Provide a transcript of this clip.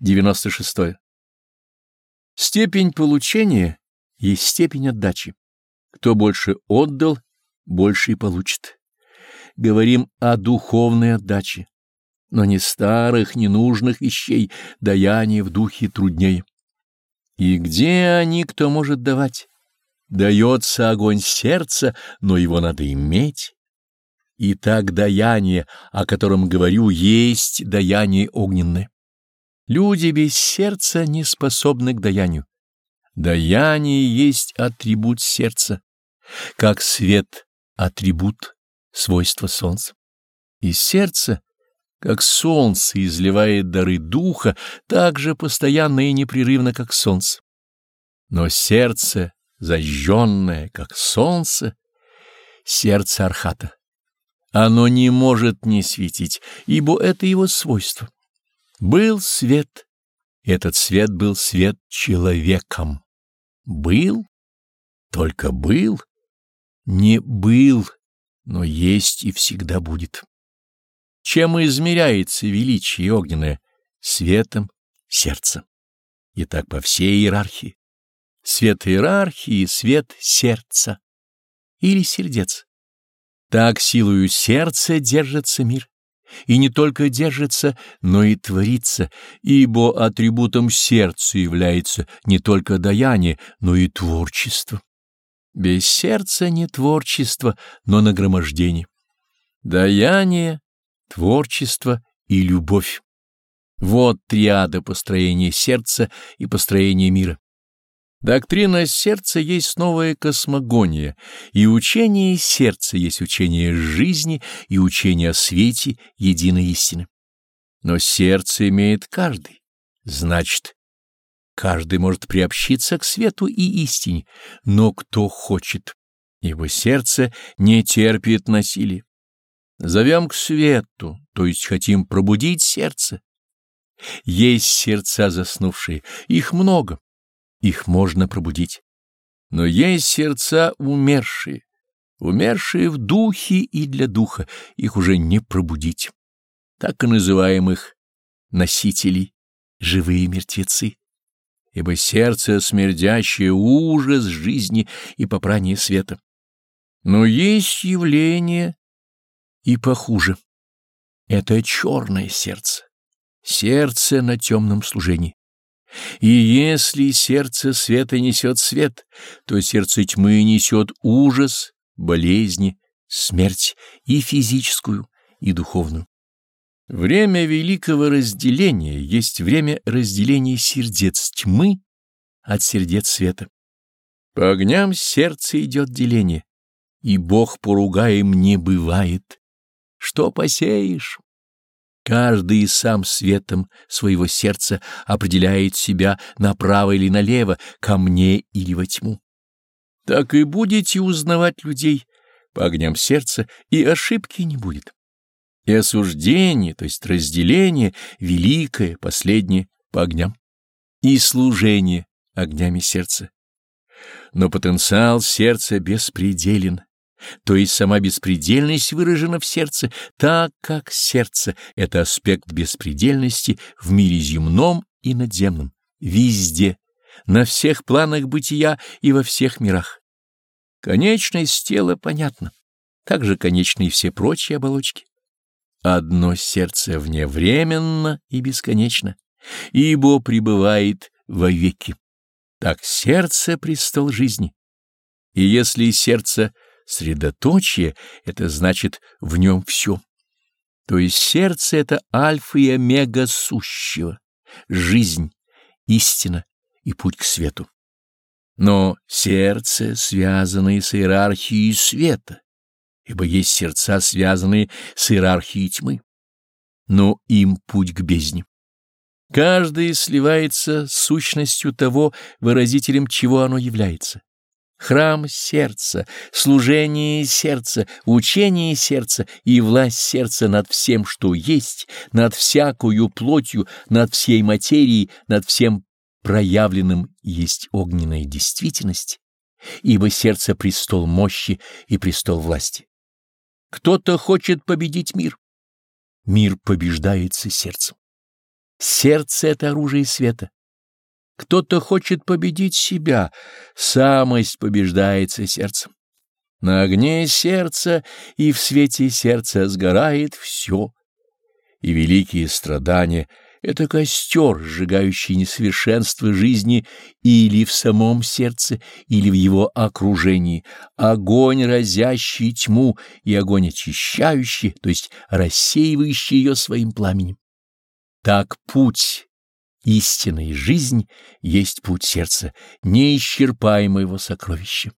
96. Степень получения есть степень отдачи. Кто больше отдал, больше и получит. Говорим о духовной отдаче, но не старых, ненужных вещей, даяние в духе труднее. И где они, кто может давать? Дается огонь сердца, но его надо иметь. И так даяние, о котором говорю, есть даяние огненное. Люди без сердца не способны к даянию. Даяние есть атрибут сердца, как свет — атрибут свойства солнца. И сердце, как солнце изливает дары духа, так же постоянно и непрерывно, как солнце. Но сердце, зажженное, как солнце, сердце архата. Оно не может не светить, ибо это его свойство. Был свет, этот свет был свет человеком. Был, только был, не был, но есть и всегда будет. Чем измеряется величие огненное? Светом сердца. И так по всей иерархии. Свет иерархии — свет сердца или сердец. Так силою сердца держится мир и не только держится, но и творится, ибо атрибутом сердца является не только даяние, но и творчество. Без сердца не творчество, но нагромождение. Даяние, творчество и любовь. Вот триада построения сердца и построения мира. Доктрина сердца есть новая космогония, и учение сердца есть учение жизни и учение о свете единой истины. Но сердце имеет каждый, значит, каждый может приобщиться к свету и истине, но кто хочет, ибо сердце не терпит насилия. Зовем к свету, то есть хотим пробудить сердце. Есть сердца заснувшие, их много их можно пробудить. Но есть сердца умершие, умершие в духе и для духа, их уже не пробудить. Так и называем их носителей, живые мертвецы. Ибо сердце смердящее ужас жизни и попрание света. Но есть явление и похуже. Это черное сердце, сердце на темном служении. И если сердце света несет свет, то сердце тьмы несет ужас, болезни, смерть и физическую, и духовную. Время великого разделения есть время разделения сердец тьмы от сердец света. По огням сердца идет деление, и Бог поругаем не бывает. Что посеешь? Каждый сам светом своего сердца определяет себя направо или налево, ко мне или во тьму. Так и будете узнавать людей по огням сердца, и ошибки не будет. И осуждение, то есть разделение, великое, последнее, по огням. И служение огнями сердца. Но потенциал сердца беспределен то есть сама беспредельность выражена в сердце, так как сердце — это аспект беспредельности в мире земном и надземном, везде, на всех планах бытия и во всех мирах. Конечность тела понятна, также конечны и все прочие оболочки. Одно сердце вневременно и бесконечно, ибо пребывает вовеки. Так сердце — престол жизни. И если сердце — Средоточие — это значит в нем все. То есть сердце — это альфа и омега сущего, жизнь, истина и путь к свету. Но сердце, связанное с иерархией света, ибо есть сердца, связанные с иерархией тьмы, но им путь к бездне. Каждый сливается с сущностью того, выразителем чего оно является храм сердца, служение сердца, учение сердца и власть сердца над всем, что есть, над всякую плотью, над всей материей, над всем проявленным есть огненная действительность, ибо сердце — престол мощи и престол власти. Кто-то хочет победить мир. Мир побеждается сердцем. Сердце — это оружие света. Кто-то хочет победить себя, самость побеждается сердцем. На огне сердца и в свете сердца сгорает все. И великие страдания — это костер, сжигающий несовершенство жизни или в самом сердце, или в его окружении, огонь, разящий тьму, и огонь очищающий, то есть рассеивающий ее своим пламенем. Так путь, истинная жизнь, есть путь сердца, неисчерпаемого сокровища.